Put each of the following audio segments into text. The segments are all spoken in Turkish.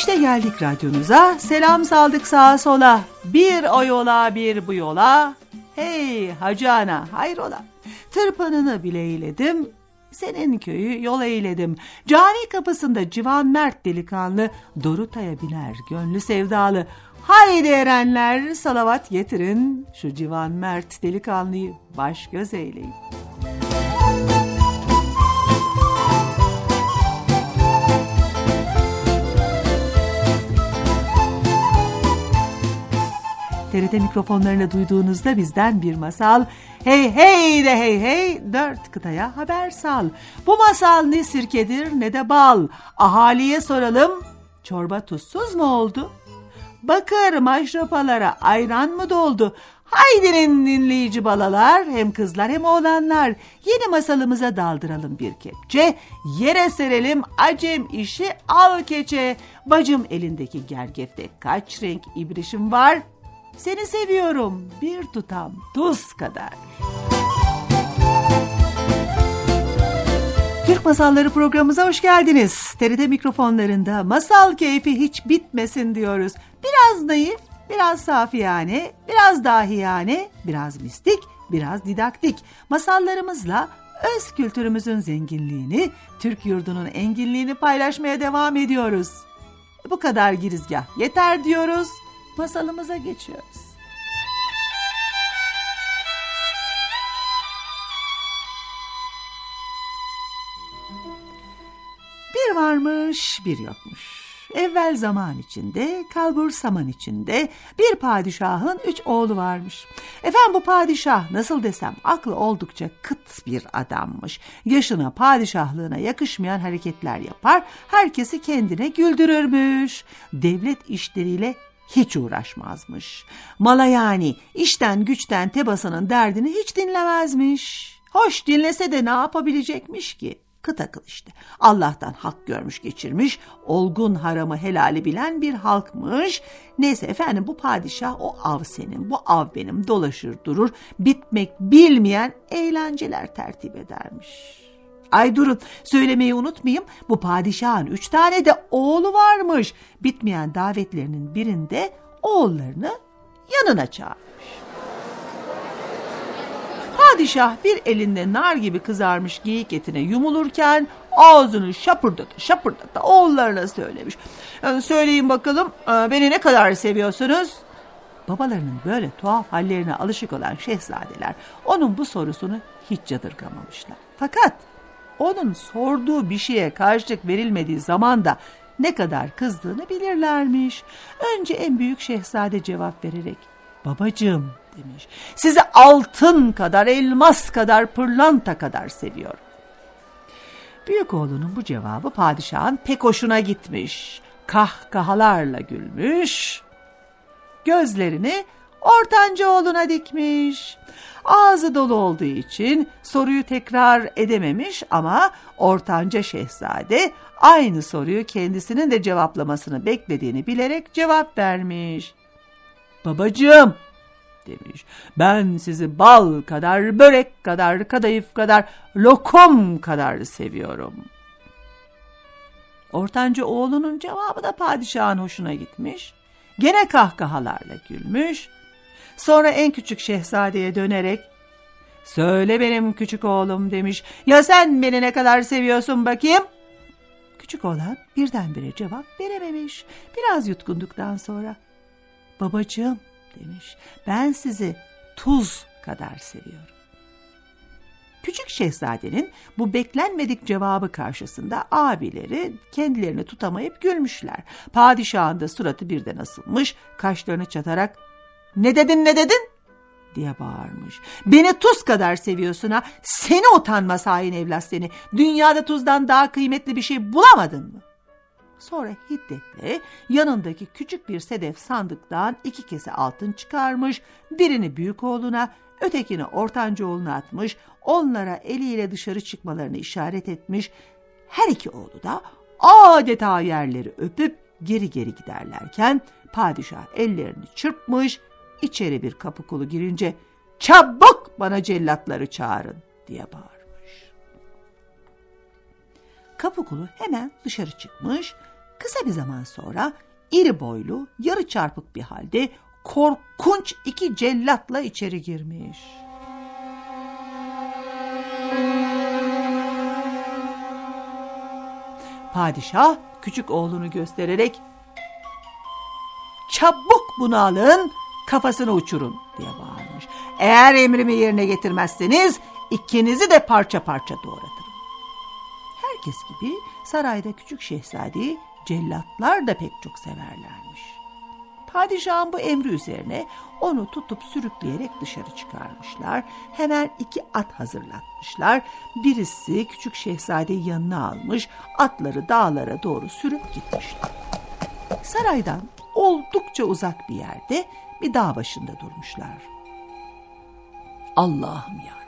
İşte geldik radyonuza, selam saldık sağa sola. Bir o yola bir bu yola. Hey hacı ana hayrola. Tırpanını bile eyledim, senin köyü yol eyledim. Cami kapısında civan mert delikanlı, Doruta'ya biner gönlü sevdalı. Haydi erenler salavat getirin, şu civan mert delikanlıyı baş göz eyleyin. TRT mikrofonlarına duyduğunuzda bizden bir masal. Hey hey de hey hey dört kıtaya haber sal. Bu masal ne sirkedir ne de bal. Ahaliye soralım çorba tuzsuz mu oldu? Bakır maşrapalara ayran mı doldu? Haydinin dinleyici balalar hem kızlar hem oğlanlar yeni masalımıza daldıralım bir kepçe. Yere serelim acem işi al keçe. Bacım elindeki gergefte kaç renk ibrişim var? Seni seviyorum bir tutam tuz kadar. Türk Masalları programımıza hoş geldiniz. TRT mikrofonlarında masal keyfi hiç bitmesin diyoruz. Biraz naif, biraz safiyane, biraz dahiyane, biraz mistik, biraz didaktik. Masallarımızla öz kültürümüzün zenginliğini, Türk yurdunun enginliğini paylaşmaya devam ediyoruz. Bu kadar girizgah yeter diyoruz masalımıza geçiyoruz. Bir varmış bir yokmuş. Evvel zaman içinde, kalbur saman içinde bir padişahın üç oğlu varmış. Efendim bu padişah nasıl desem aklı oldukça kıt bir adammış. Yaşına padişahlığına yakışmayan hareketler yapar, herkesi kendine güldürürmüş. Devlet işleriyle hiç uğraşmazmış. Mala yani işten güçten tebasının derdini hiç dinlemezmiş. Hoş dinlese de ne yapabilecekmiş ki? Kıt akıl işte. Allah'tan hak görmüş geçirmiş, olgun haramı helali bilen bir halkmış. Neyse efendim bu padişah o av senin, bu av benim dolaşır durur, bitmek bilmeyen eğlenceler tertip edermiş. Ay durun söylemeyi unutmayayım bu padişahın üç tane de oğlu varmış. Bitmeyen davetlerinin birinde oğullarını yanına çağırmış. Padişah bir elinde nar gibi kızarmış geyik etine yumulurken ağzını şapırdadı şapırdadı oğullarına söylemiş. Yani söyleyin bakalım e, beni ne kadar seviyorsunuz? Babalarının böyle tuhaf hallerine alışık olan şehzadeler onun bu sorusunu hiç yadırgamamışlar. Fakat onun sorduğu bir şeye karşılık verilmediği zaman da ne kadar kızdığını bilirlermiş. Önce en büyük şehzade cevap vererek babacığım demiş sizi altın kadar elmas kadar pırlanta kadar seviyorum. Büyük oğlunun bu cevabı padişahın pek hoşuna gitmiş. Kahkahalarla gülmüş. Gözlerini ortanca oğluna dikmiş. Ağzı dolu olduğu için soruyu tekrar edememiş ama ortanca şehzade aynı soruyu kendisinin de cevaplamasını beklediğini bilerek cevap vermiş. Babacığım demiş. Ben sizi bal kadar, börek kadar, kadayıf kadar, lokum kadar seviyorum. Ortanca oğlunun cevabı da padişahın hoşuna gitmiş. Gene kahkahalarla gülmüş. Sonra en küçük şehzadeye dönerek Söyle benim küçük oğlum demiş. Ya sen beni ne kadar seviyorsun bakayım? Küçük oğlan birdenbire cevap verememiş. Biraz yutkunduktan sonra babacığım demiş. Ben sizi tuz kadar seviyorum. Küçük şehzadenin bu beklenmedik cevabı karşısında abileri kendilerini tutamayıp gülmüşler. Padişahın da suratı birden asılmış, kaşlarını çatarak ''Ne dedin ne dedin?'' diye bağırmış. Beni tuz kadar seviyorsun ha. Seni utanmaz hain evlat seni. Dünyada tuzdan daha kıymetli bir şey bulamadın mı? Sonra hiddetle yanındaki küçük bir sedef sandıktan iki kese altın çıkarmış, birini büyük oğluna, ötekini ortanca oğluna atmış, onlara eliyle dışarı çıkmalarını işaret etmiş. Her iki oğlu da adeta yerleri öpüp geri geri giderlerken padişah ellerini çırpmış, içeri bir kapı kulu girince çabuk bana cellatları çağırın diye bağırmış. Kapı kulu hemen dışarı çıkmış, kısa bir zaman sonra iri boylu, yarı çarpık bir halde korkunç iki cellatla içeri girmiş. Padişah küçük oğlunu göstererek çabuk bunu alın kafasını uçurun diye bağırmış. Eğer emrimi yerine getirmezseniz ikinizi de parça parça doğratırım. Herkes gibi sarayda küçük şehzadeyi cellatlar da pek çok severlermiş. Padişahın bu emri üzerine onu tutup sürükleyerek dışarı çıkarmışlar. Hemen iki at hazırlatmışlar. Birisi küçük şehzadeyi yanına almış, atları dağlara doğru sürüp gitmişler. Saraydan oldukça uzak bir yerde bir dağ başında durmuşlar. Allah'ım ya.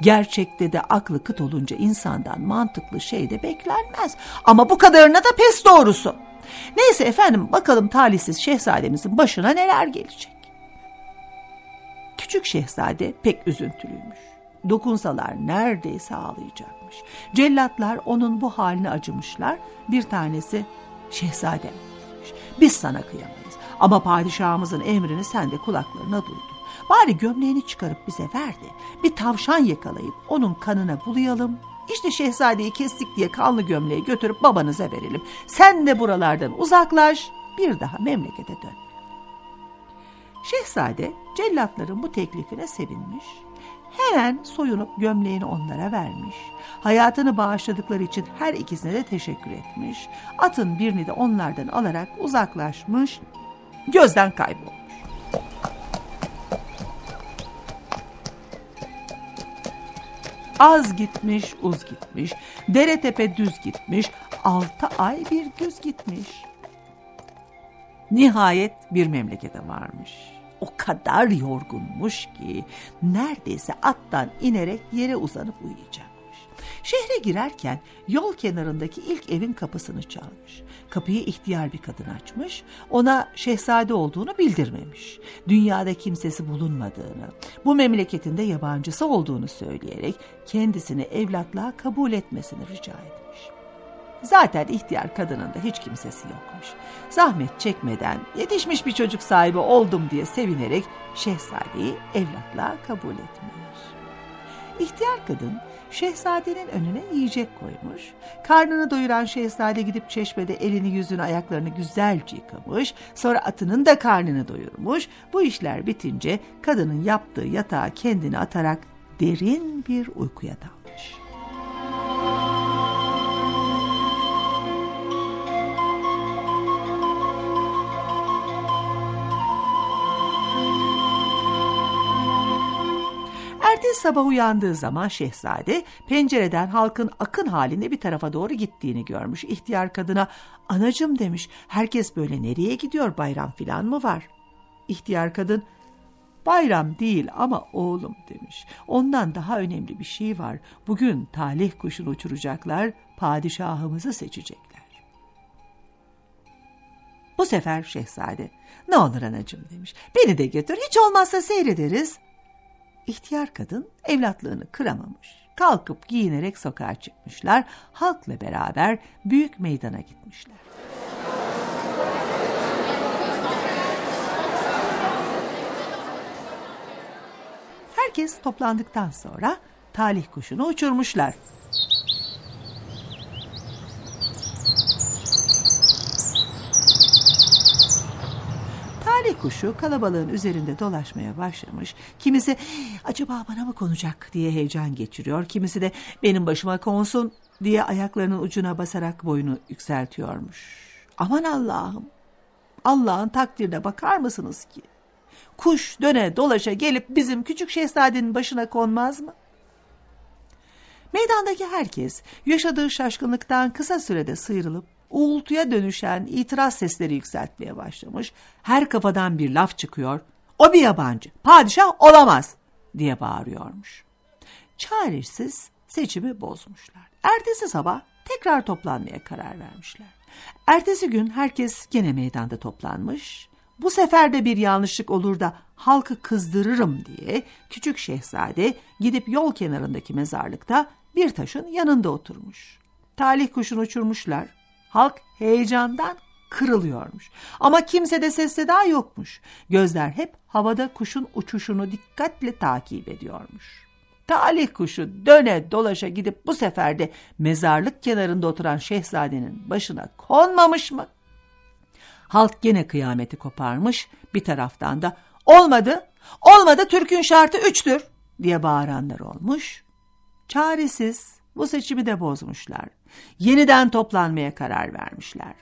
Gerçekte de aklı kıt olunca insandan mantıklı şey de beklenmez. Ama bu kadarına da pes doğrusu. Neyse efendim bakalım talihsiz şehzademizin başına neler gelecek. Küçük şehzade pek üzüntülüymüş. Dokunsalar neredeyse ağlayacakmış. Cellatlar onun bu haline acımışlar. Bir tanesi şehzadem. Biz sana kıyamayız. Ama padişahımızın emrini sen de kulaklarına duydun. Bari gömleğini çıkarıp bize ver de bir tavşan yakalayıp onun kanına bulayalım. İşte şehzadeyi kestik diye kanlı gömleği götürüp babanıza verelim. Sen de buralardan uzaklaş bir daha memlekete dön. Şehzade cellatların bu teklifine sevinmiş. Hemen soyunup gömleğini onlara vermiş. Hayatını bağışladıkları için her ikisine de teşekkür etmiş. Atın birini de onlardan alarak uzaklaşmış, gözden kaybolmuş. Az gitmiş, uz gitmiş, dere tepe düz gitmiş, altı ay bir güz gitmiş. Nihayet bir memlekete varmış. O kadar yorgunmuş ki neredeyse attan inerek yere uzanıp uyuyacakmış. Şehre girerken yol kenarındaki ilk evin kapısını çalmış. Kapıyı ihtiyar bir kadın açmış, ona şehzade olduğunu bildirmemiş. Dünyada kimsesi bulunmadığını, bu memleketinde yabancısı olduğunu söyleyerek kendisini evlatlığa kabul etmesini rica etmiş. Zaten ihtiyar kadının da hiç kimsesi yokmuş. Zahmet çekmeden yetişmiş bir çocuk sahibi oldum diye sevinerek şehzadeyi evlatlığa kabul etmiş. İhtiyar kadın şehzadenin önüne yiyecek koymuş. Karnını doyuran şehzade gidip çeşmede elini yüzünü ayaklarını güzelce yıkamış. Sonra atının da karnını doyurmuş. Bu işler bitince kadının yaptığı yatağa kendini atarak derin bir uykuya dalmış. Ertesi sabah uyandığı zaman şehzade pencereden halkın akın halinde bir tarafa doğru gittiğini görmüş. İhtiyar kadına anacım demiş herkes böyle nereye gidiyor bayram filan mı var? İhtiyar kadın bayram değil ama oğlum demiş. Ondan daha önemli bir şey var. Bugün talih kuşunu uçuracaklar padişahımızı seçecekler. Bu sefer şehzade ne olur anacım demiş. Beni de götür hiç olmazsa seyrederiz. İhtiyar kadın evlatlığını kıramamış. Kalkıp giyinerek sokağa çıkmışlar. Halkla beraber büyük meydana gitmişler. Herkes toplandıktan sonra talih kuşunu uçurmuşlar. Talih kuşu kalabalığın üzerinde dolaşmaya başlamış. Kimisi acaba bana mı konacak diye heyecan geçiriyor. Kimisi de benim başıma konsun diye ayaklarının ucuna basarak boyunu yükseltiyormuş. Aman Allah'ım Allah'ın takdirine bakar mısınız ki? Kuş döne dolaşa gelip bizim küçük şehzadenin başına konmaz mı? Meydandaki herkes yaşadığı şaşkınlıktan kısa sürede sıyrılıp uğultuya dönüşen itiraz sesleri yükseltmeye başlamış. Her kafadan bir laf çıkıyor. O bir yabancı, padişah olamaz diye bağırıyormuş. Çaresiz seçimi bozmuşlar. Ertesi sabah tekrar toplanmaya karar vermişler. Ertesi gün herkes gene meydanda toplanmış. Bu sefer de bir yanlışlık olur da halkı kızdırırım diye küçük şehzade gidip yol kenarındaki mezarlıkta bir taşın yanında oturmuş. Talih kuşunu uçurmuşlar. Halk heyecandan kırılıyormuş. Ama kimse de ses seda yokmuş. Gözler hep havada kuşun uçuşunu dikkatle takip ediyormuş. Talih kuşu döne dolaşa gidip bu sefer de mezarlık kenarında oturan şehzadenin başına konmamış mı? Halk gene kıyameti koparmış bir taraftan da olmadı, olmadı Türk'ün şartı üçtür diye bağıranlar olmuş. Çaresiz bu seçimi de bozmuşlar. Yeniden toplanmaya karar vermişler.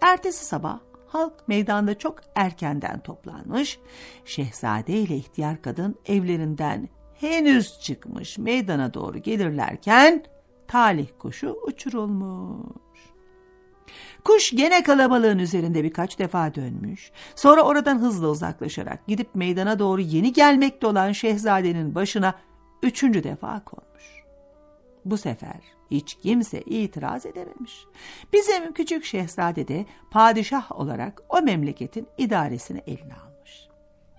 Ertesi sabah halk meydanda çok erkenden toplanmış. Şehzade ile ihtiyar kadın evlerinden henüz çıkmış meydana doğru gelirlerken talih kuşu uçurulmuş. Kuş gene kalabalığın üzerinde birkaç defa dönmüş. Sonra oradan hızla uzaklaşarak gidip meydana doğru yeni gelmekte olan şehzadenin başına üçüncü defa konmuş. Bu sefer hiç kimse itiraz edememiş. Bizim küçük şehzade de padişah olarak o memleketin idaresini eline almış.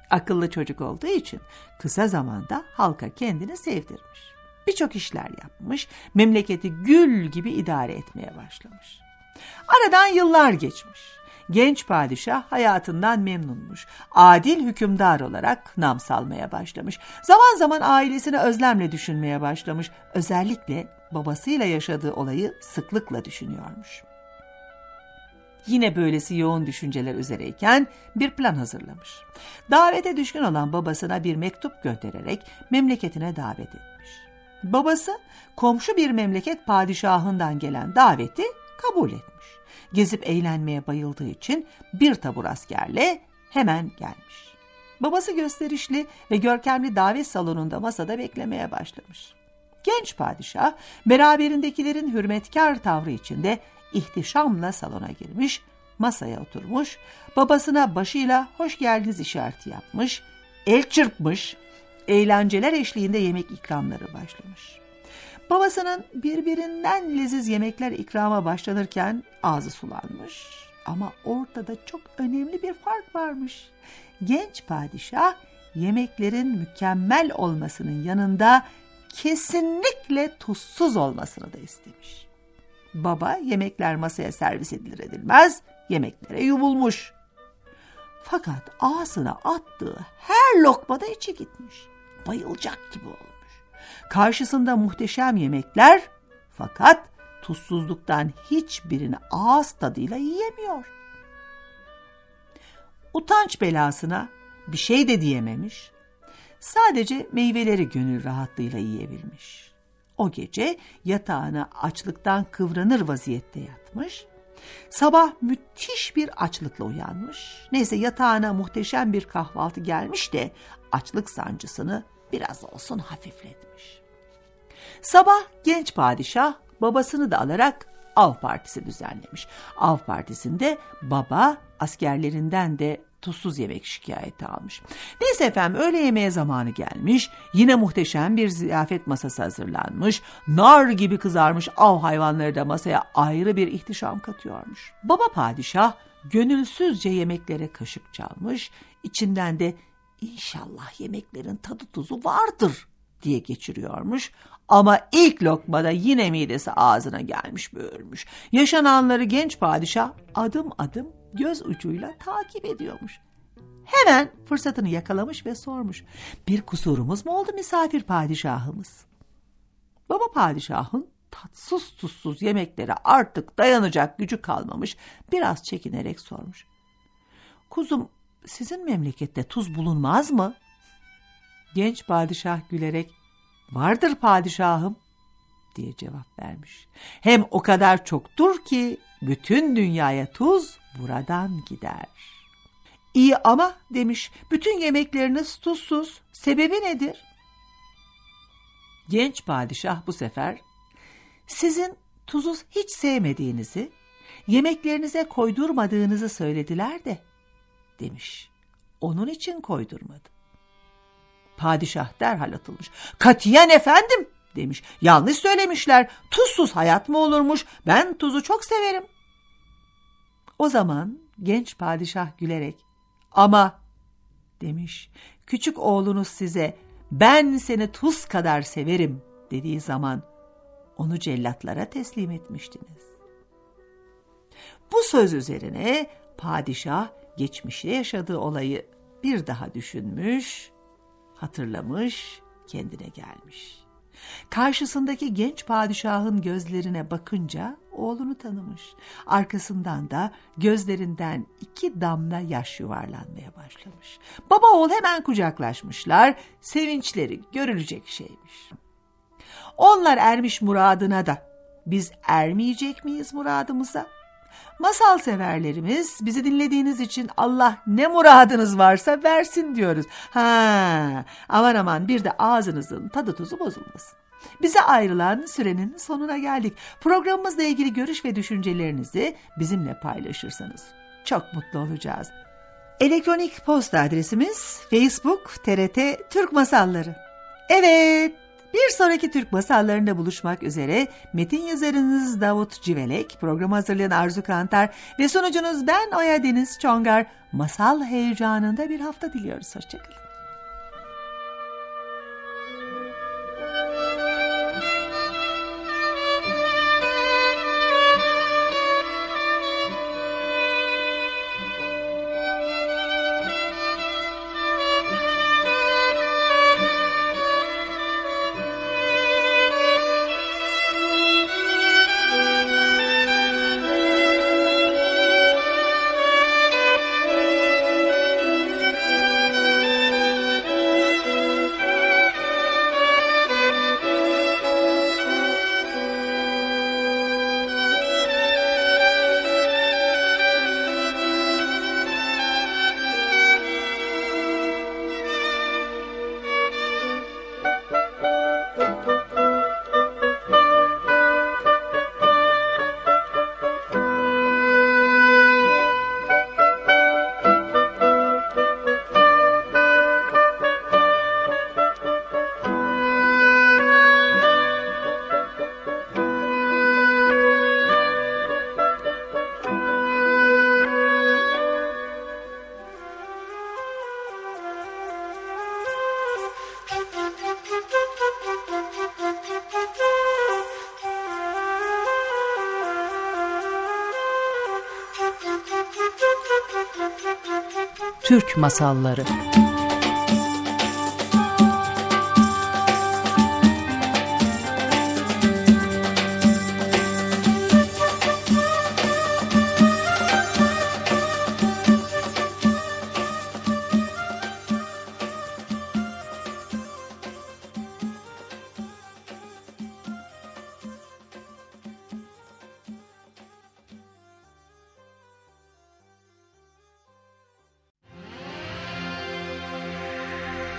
Akıllı çocuk olduğu için kısa zamanda halka kendini sevdirmiş. Birçok işler yapmış, memleketi gül gibi idare etmeye başlamış. Aradan yıllar geçmiş. Genç padişah hayatından memnunmuş. Adil hükümdar olarak nam salmaya başlamış. Zaman zaman ailesini özlemle düşünmeye başlamış. Özellikle babasıyla yaşadığı olayı sıklıkla düşünüyormuş. Yine böylesi yoğun düşünceler üzereyken bir plan hazırlamış. Davete düşkün olan babasına bir mektup göndererek memleketine davet etmiş. Babası komşu bir memleket padişahından gelen daveti kabul etmiş gezip eğlenmeye bayıldığı için bir tabur askerle hemen gelmiş. Babası gösterişli ve görkemli davet salonunda masada beklemeye başlamış. Genç padişah beraberindekilerin hürmetkar tavrı içinde ihtişamla salona girmiş, masaya oturmuş, babasına başıyla hoş geldiniz işareti yapmış, el çırpmış, eğlenceler eşliğinde yemek ikramları başlamış. Babasının birbirinden leziz yemekler ikrama başlanırken ağzı sulanmış. Ama ortada çok önemli bir fark varmış. Genç padişah yemeklerin mükemmel olmasının yanında kesinlikle tuzsuz olmasını da istemiş. Baba yemekler masaya servis edilir edilmez yemeklere yumulmuş. Fakat ağzına attığı her lokmada içi gitmiş. Bayılacak gibi olmuş. Karşısında muhteşem yemekler fakat tuzsuzluktan hiçbirini ağız tadıyla yiyemiyor. Utanç belasına bir şey de diyememiş. Sadece meyveleri gönül rahatlığıyla yiyebilmiş. O gece yatağına açlıktan kıvranır vaziyette yatmış. Sabah müthiş bir açlıkla uyanmış. Neyse yatağına muhteşem bir kahvaltı gelmiş de açlık sancısını biraz olsun hafifletmiş. Sabah genç padişah babasını da alarak av partisi düzenlemiş. Av partisinde baba askerlerinden de tuzsuz yemek şikayeti almış. Neyse efendim öğle yemeğe zamanı gelmiş. Yine muhteşem bir ziyafet masası hazırlanmış. Nar gibi kızarmış av hayvanları da masaya ayrı bir ihtişam katıyormuş. Baba padişah gönülsüzce yemeklere kaşık çalmış. İçinden de inşallah yemeklerin tadı tuzu vardır diye geçiriyormuş. Ama ilk lokmada yine midesi ağzına gelmiş böğürmüş. Yaşananları genç padişah adım adım göz ucuyla takip ediyormuş. Hemen fırsatını yakalamış ve sormuş. Bir kusurumuz mu oldu misafir padişahımız? Baba padişahın tatsız tuzsuz yemeklere artık dayanacak gücü kalmamış. Biraz çekinerek sormuş. Kuzum sizin memlekette tuz bulunmaz mı? Genç padişah gülerek vardır padişahım diye cevap vermiş. Hem o kadar çoktur ki bütün dünyaya tuz buradan gider. İyi ama demiş bütün yemekleriniz tuzsuz. Sebebi nedir? Genç padişah bu sefer sizin tuzu hiç sevmediğinizi, yemeklerinize koydurmadığınızı söylediler de demiş. Onun için koydurmadı. Padişah derhal atılmış. Katiyen efendim demiş. Yanlış söylemişler. Tuzsuz hayat mı olurmuş? Ben tuzu çok severim. O zaman genç padişah gülerek ama demiş küçük oğlunuz size ben seni tuz kadar severim dediği zaman onu cellatlara teslim etmiştiniz. Bu söz üzerine padişah geçmişte yaşadığı olayı bir daha düşünmüş, hatırlamış, kendine gelmiş. Karşısındaki genç padişahın gözlerine bakınca oğlunu tanımış. Arkasından da gözlerinden iki damla yaş yuvarlanmaya başlamış. Baba oğul hemen kucaklaşmışlar. Sevinçleri görülecek şeymiş. Onlar ermiş muradına da biz ermeyecek miyiz muradımıza? Masal severlerimiz bizi dinlediğiniz için Allah ne muradınız varsa versin diyoruz. Ha, aman aman bir de ağzınızın tadı tuzu bozulmasın. Bize ayrılan sürenin sonuna geldik. Programımızla ilgili görüş ve düşüncelerinizi bizimle paylaşırsanız çok mutlu olacağız. Elektronik posta adresimiz Facebook TRT Türk Masalları. Evet, bir sonraki Türk masallarında buluşmak üzere metin yazarınız Davut Civelek, programı hazırlayan Arzu Kantar ve sunucunuz ben Oya Deniz Çongar. Masal heyecanında bir hafta diliyoruz. Hoşçakalın. Türk Masalları